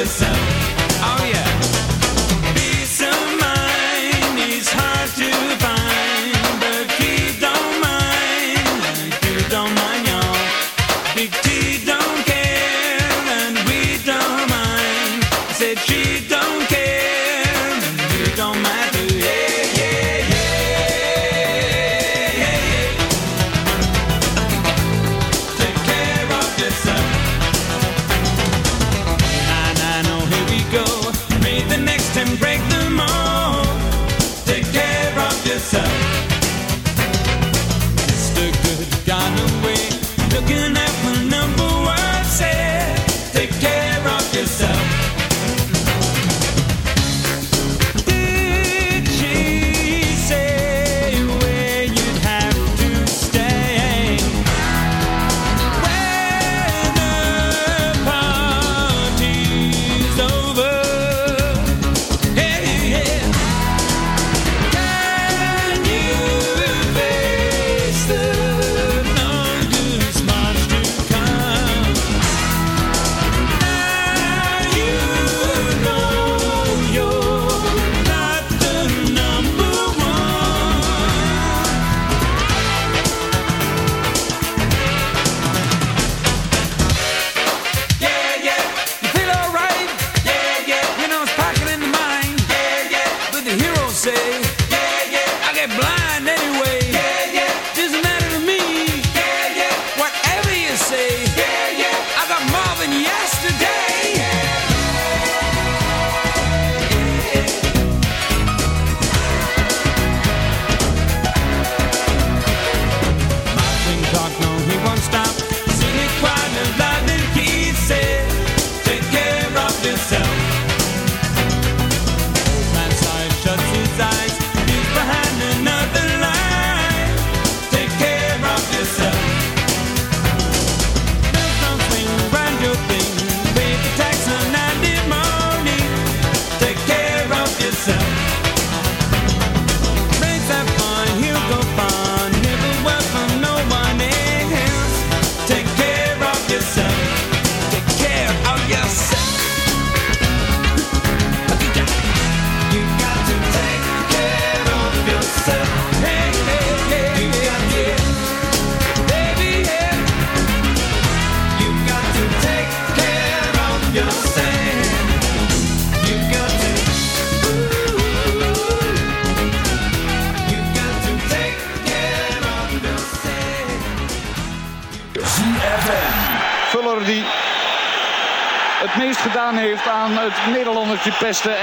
yourself.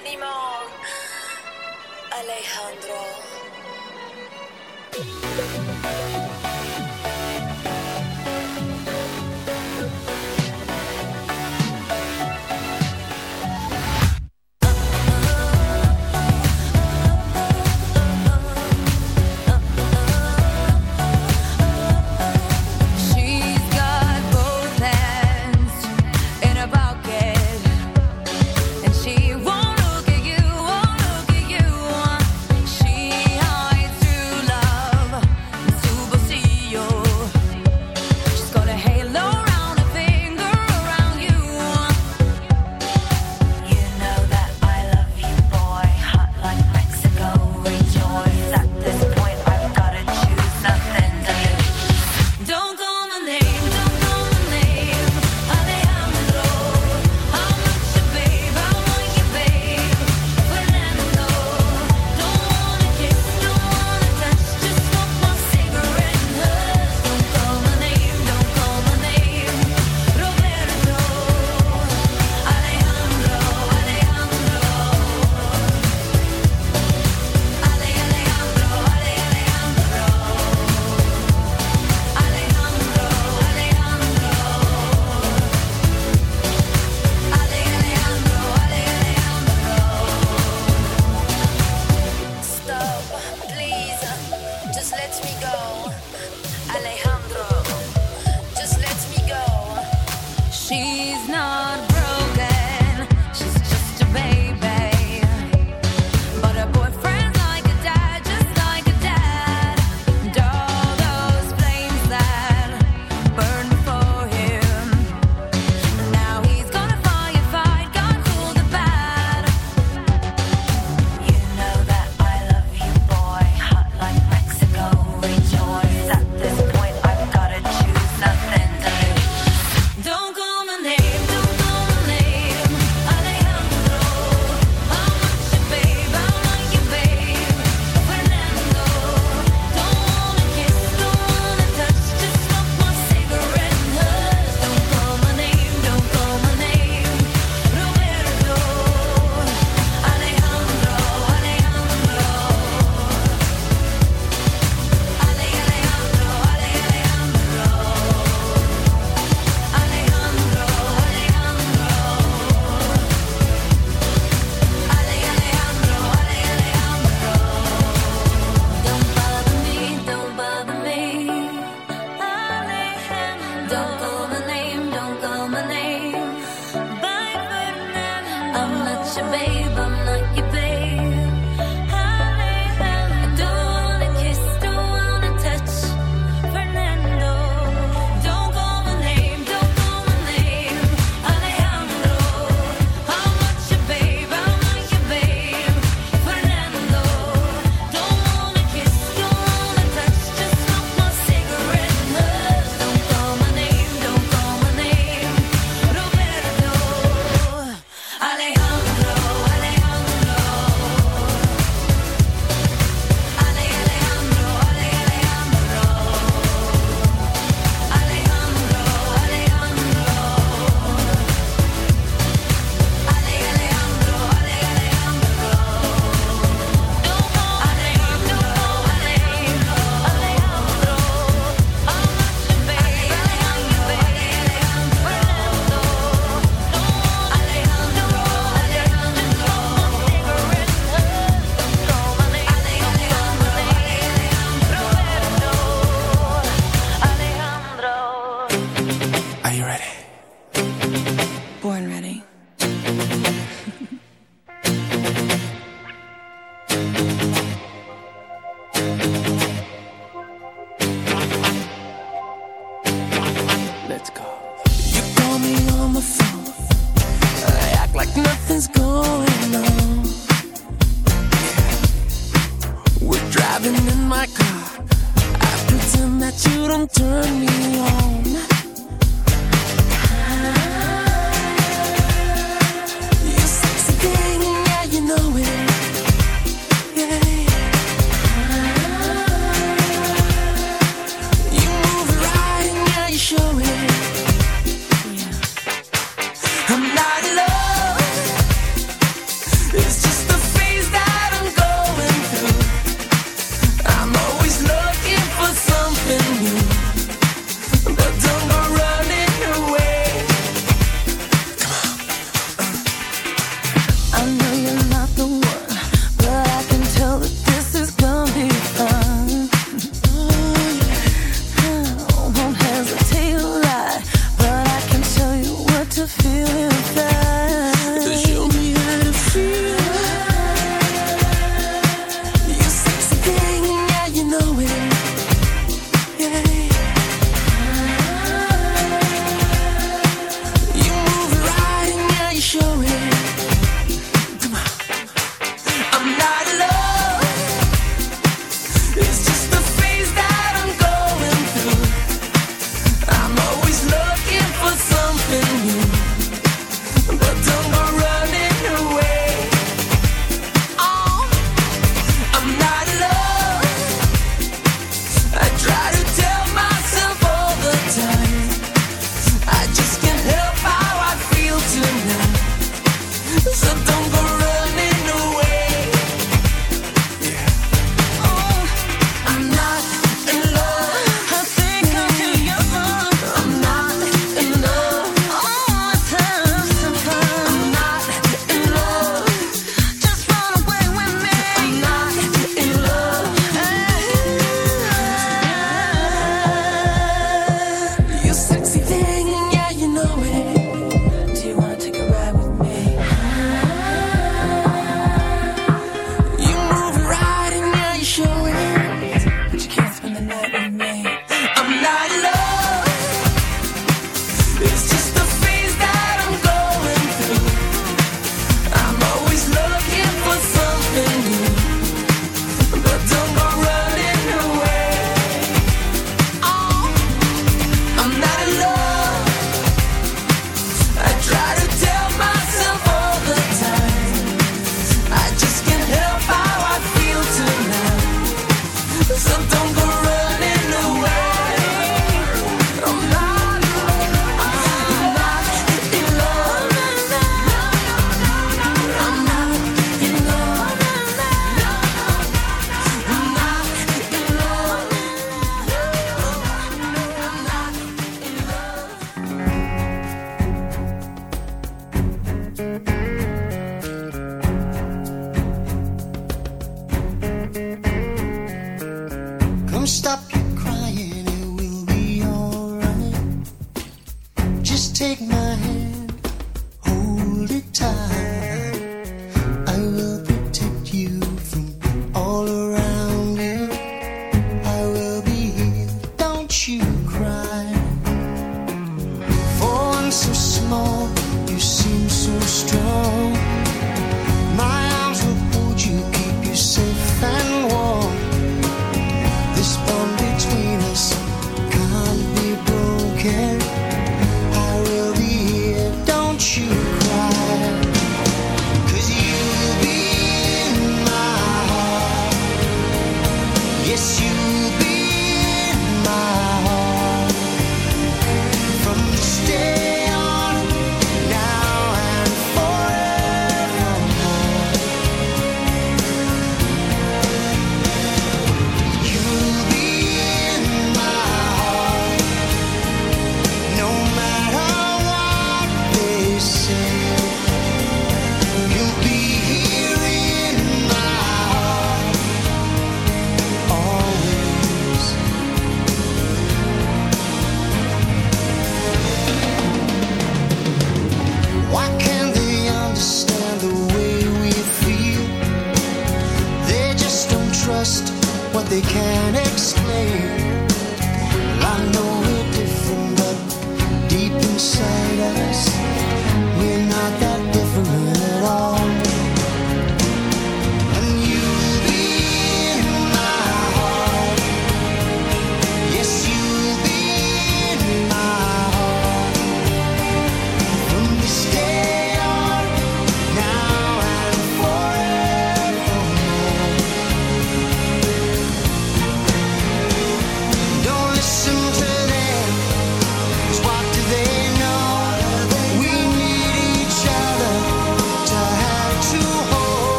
Anymore. Alejandro.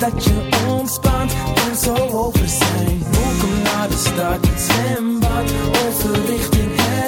dat je ontspant en zo over zijn. Welkom naar de stad, zwembad, overrichting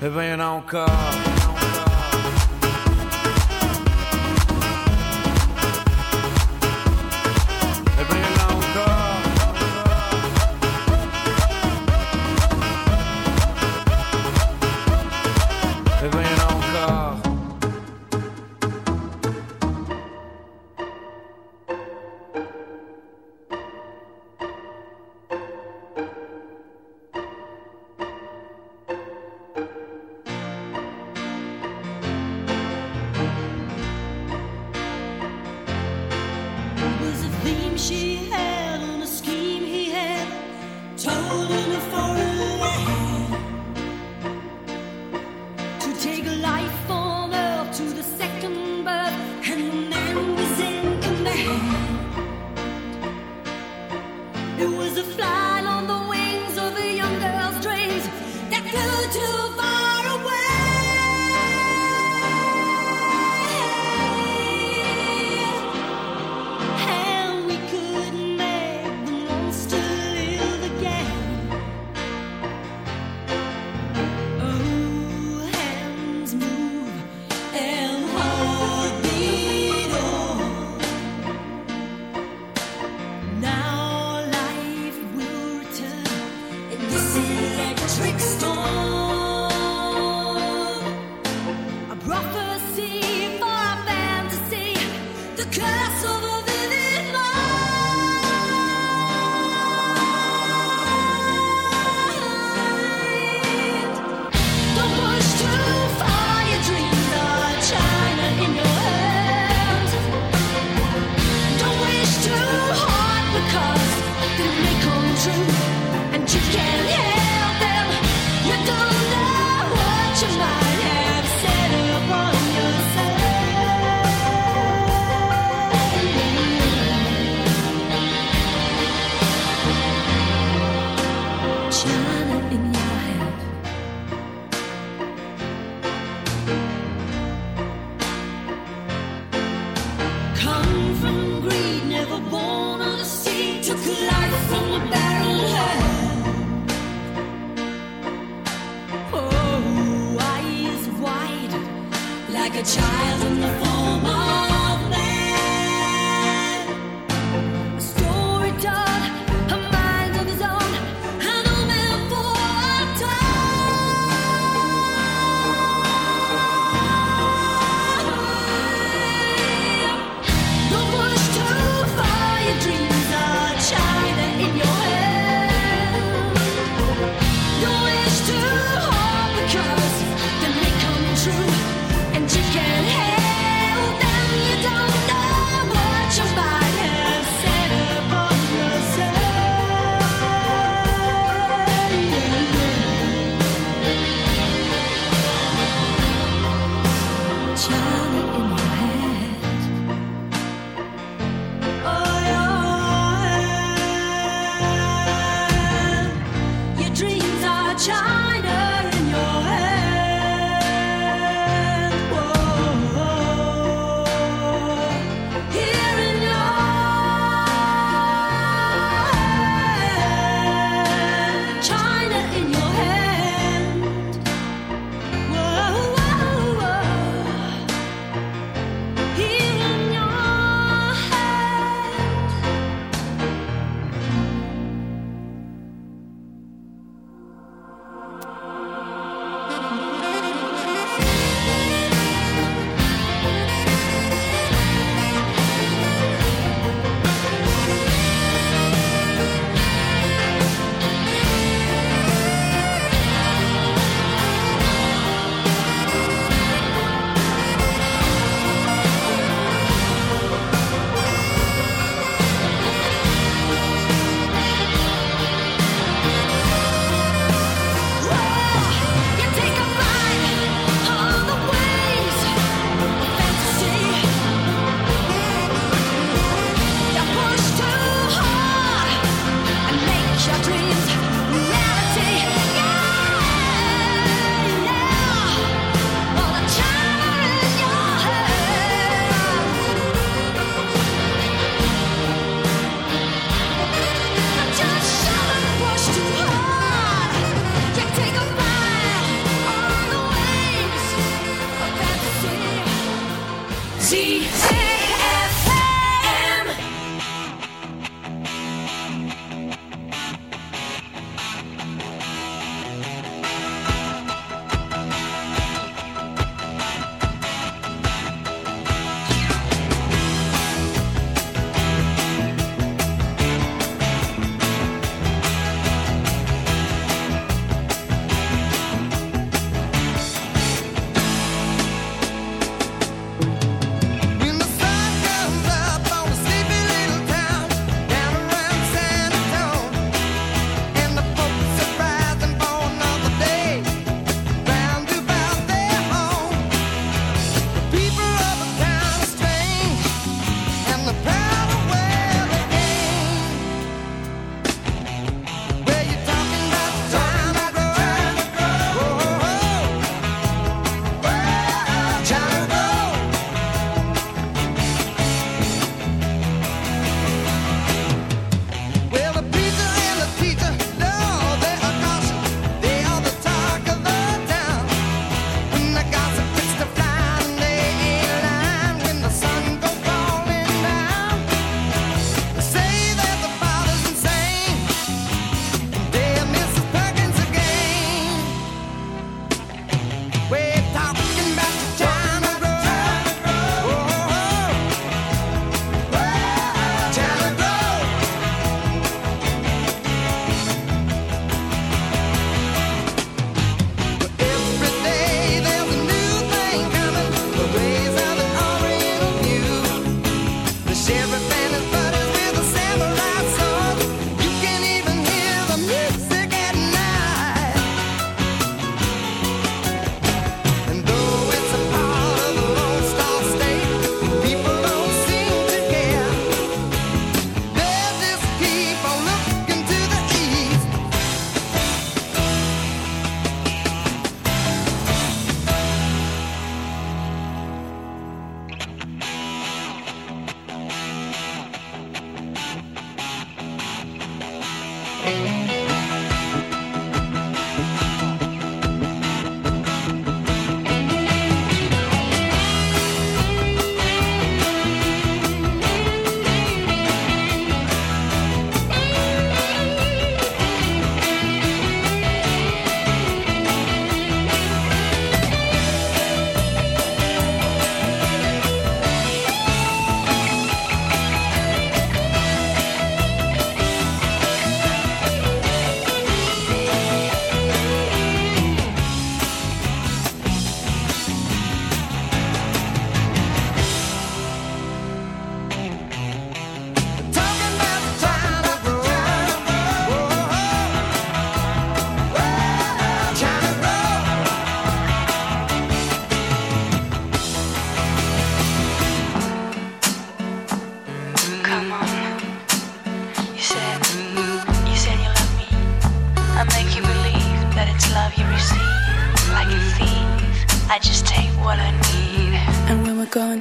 bem na não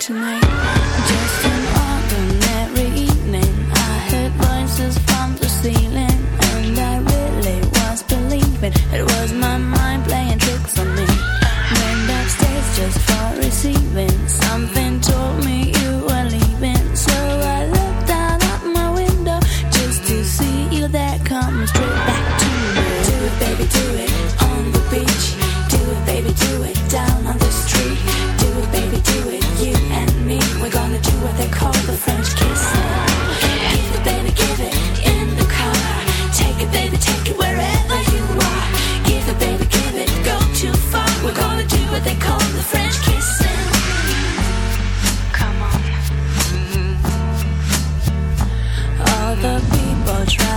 tonight, other people try.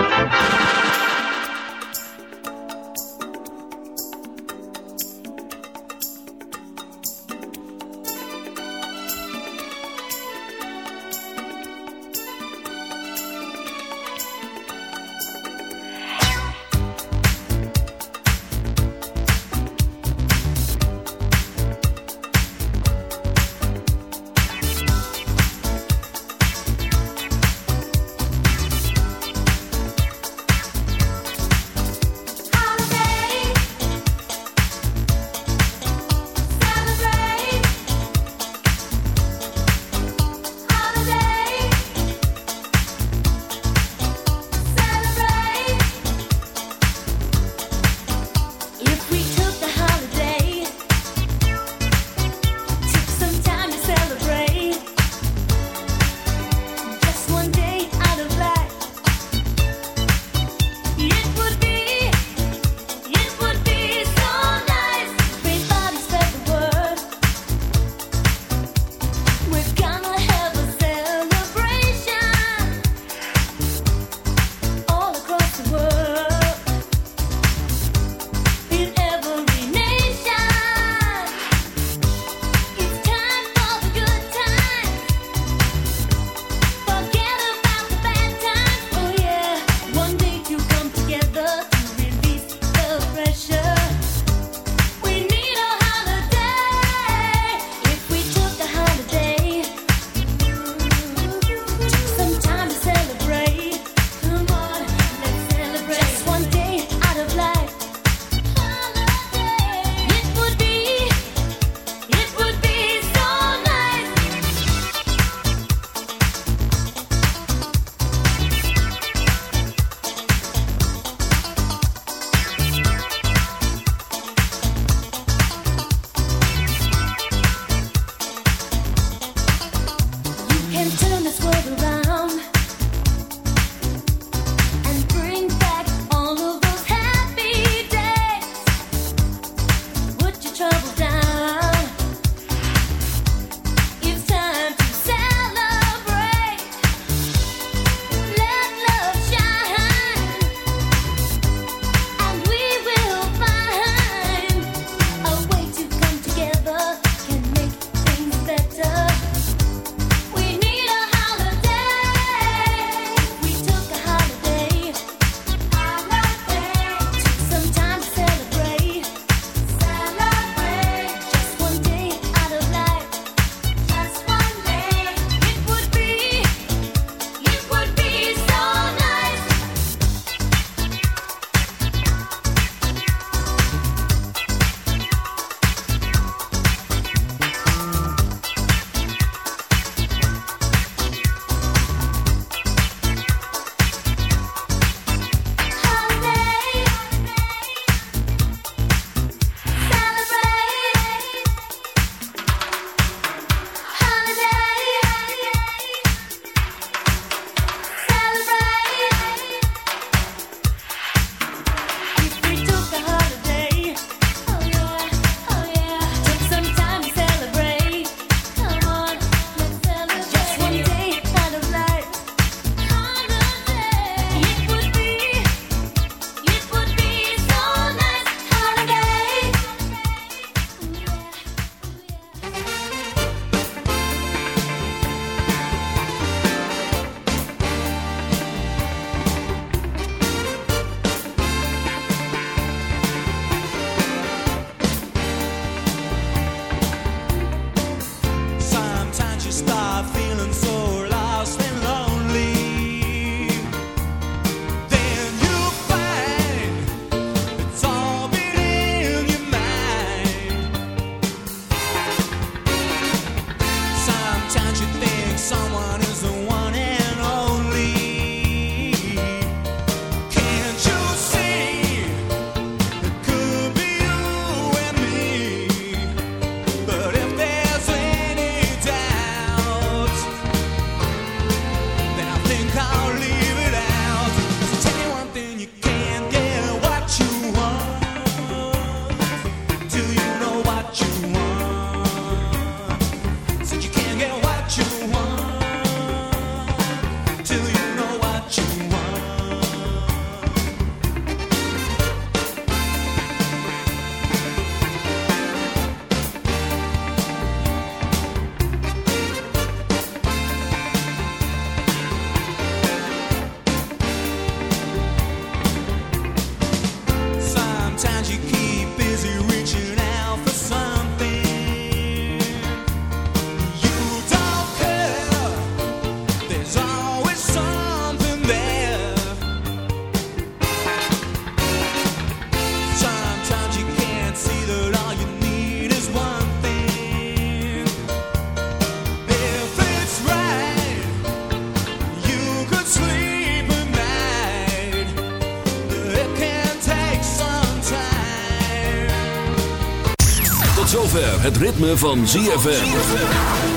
Het ritme van ZFM.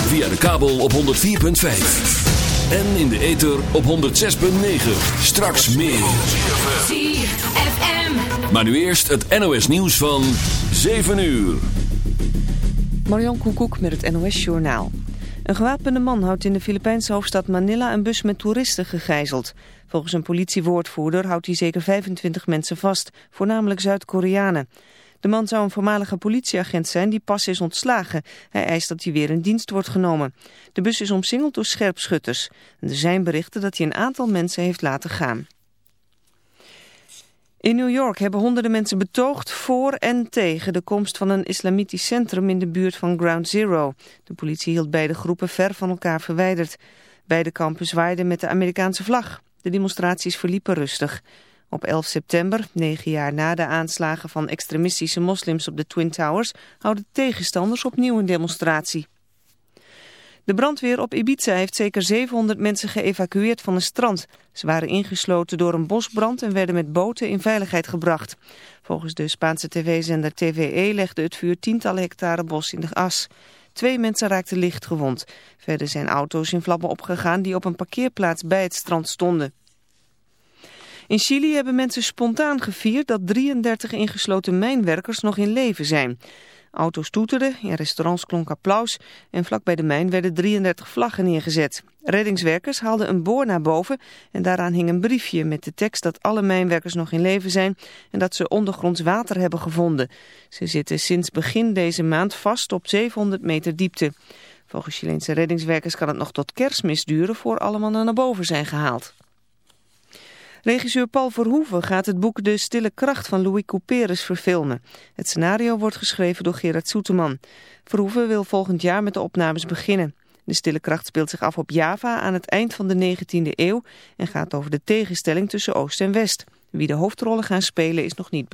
Via de kabel op 104.5. En in de ether op 106.9. Straks meer. ZFM. Maar nu eerst het NOS nieuws van 7 uur. Marion Koekoek met het NOS Journaal. Een gewapende man houdt in de Filipijnse hoofdstad Manila een bus met toeristen gegijzeld. Volgens een politiewoordvoerder houdt hij zeker 25 mensen vast, voornamelijk Zuid-Koreanen. De man zou een voormalige politieagent zijn die pas is ontslagen. Hij eist dat hij weer in dienst wordt genomen. De bus is omsingeld door scherpschutters. Er zijn berichten dat hij een aantal mensen heeft laten gaan. In New York hebben honderden mensen betoogd voor en tegen de komst van een islamitisch centrum in de buurt van Ground Zero. De politie hield beide groepen ver van elkaar verwijderd. Beide kampen zwaaiden met de Amerikaanse vlag. De demonstraties verliepen rustig. Op 11 september, negen jaar na de aanslagen van extremistische moslims op de Twin Towers, houden tegenstanders opnieuw een demonstratie. De brandweer op Ibiza heeft zeker 700 mensen geëvacueerd van een strand. Ze waren ingesloten door een bosbrand en werden met boten in veiligheid gebracht. Volgens de Spaanse tv-zender TVE legde het vuur tientallen hectare bos in de as. Twee mensen raakten licht gewond. Verder zijn auto's in vlammen opgegaan die op een parkeerplaats bij het strand stonden. In Chili hebben mensen spontaan gevierd dat 33 ingesloten mijnwerkers nog in leven zijn. Auto's toeterden, in restaurants klonk applaus en vlak bij de mijn werden 33 vlaggen neergezet. Reddingswerkers haalden een boor naar boven en daaraan hing een briefje met de tekst dat alle mijnwerkers nog in leven zijn en dat ze ondergronds water hebben gevonden. Ze zitten sinds begin deze maand vast op 700 meter diepte. Volgens Chileense reddingswerkers kan het nog tot kerstmis duren voor alle mannen naar boven zijn gehaald. Regisseur Paul Verhoeven gaat het boek De Stille Kracht van Louis Couperus verfilmen. Het scenario wordt geschreven door Gerard Soeteman. Verhoeven wil volgend jaar met de opnames beginnen. De Stille Kracht speelt zich af op Java aan het eind van de 19e eeuw en gaat over de tegenstelling tussen Oost en West. Wie de hoofdrollen gaan spelen is nog niet bekend.